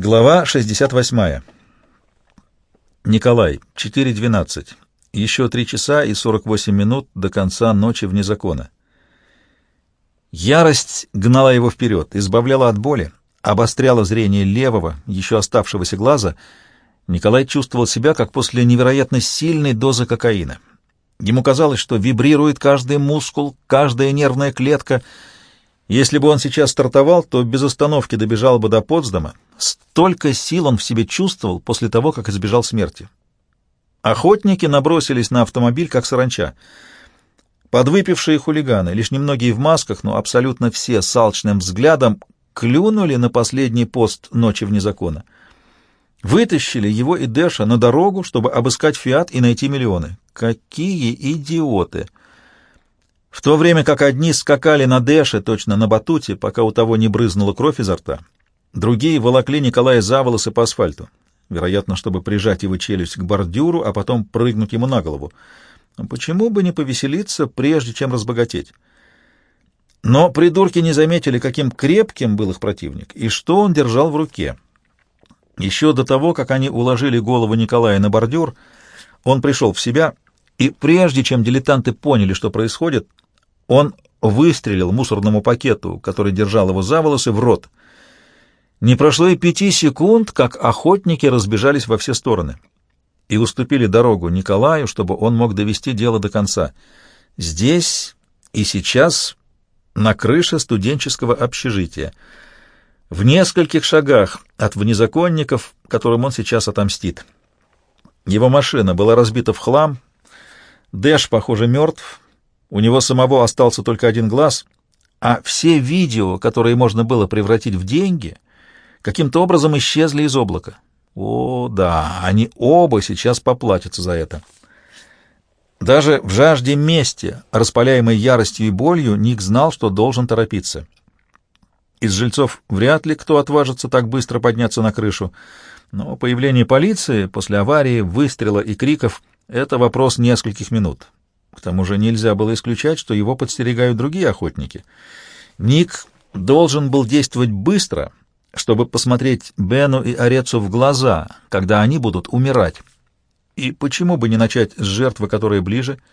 Глава 68. Николай, 4.12. Еще три часа и 48 минут до конца ночи вне закона. Ярость гнала его вперед, избавляла от боли, обостряла зрение левого, еще оставшегося глаза. Николай чувствовал себя, как после невероятно сильной дозы кокаина. Ему казалось, что вибрирует каждый мускул, каждая нервная клетка — если бы он сейчас стартовал, то без остановки добежал бы до Потсдама. Столько сил он в себе чувствовал после того, как избежал смерти. Охотники набросились на автомобиль, как саранча. Подвыпившие хулиганы, лишь немногие в масках, но абсолютно все с алчным взглядом, клюнули на последний пост ночи вне закона. Вытащили его и Дэша на дорогу, чтобы обыскать «Фиат» и найти миллионы. Какие идиоты! В то время как одни скакали на Дэше, точно на батуте, пока у того не брызнула кровь изо рта, другие волокли Николая за волосы по асфальту, вероятно, чтобы прижать его челюсть к бордюру, а потом прыгнуть ему на голову. Почему бы не повеселиться, прежде чем разбогатеть? Но придурки не заметили, каким крепким был их противник и что он держал в руке. Еще до того, как они уложили голову Николая на бордюр, он пришел в себя, и прежде чем дилетанты поняли, что происходит, он выстрелил мусорному пакету, который держал его за волосы, в рот. Не прошло и пяти секунд, как охотники разбежались во все стороны и уступили дорогу Николаю, чтобы он мог довести дело до конца. Здесь и сейчас на крыше студенческого общежития, в нескольких шагах от внезаконников, которым он сейчас отомстит. Его машина была разбита в хлам, Дэш, похоже, мертв, у него самого остался только один глаз, а все видео, которые можно было превратить в деньги, каким-то образом исчезли из облака. О, да, они оба сейчас поплатятся за это. Даже в жажде мести, распаляемой яростью и болью, Ник знал, что должен торопиться. Из жильцов вряд ли кто отважится так быстро подняться на крышу, но появление полиции после аварии, выстрела и криков — это вопрос нескольких минут. К тому же нельзя было исключать, что его подстерегают другие охотники. Ник должен был действовать быстро, чтобы посмотреть Бену и Орецу в глаза, когда они будут умирать. И почему бы не начать с жертвы, которая ближе —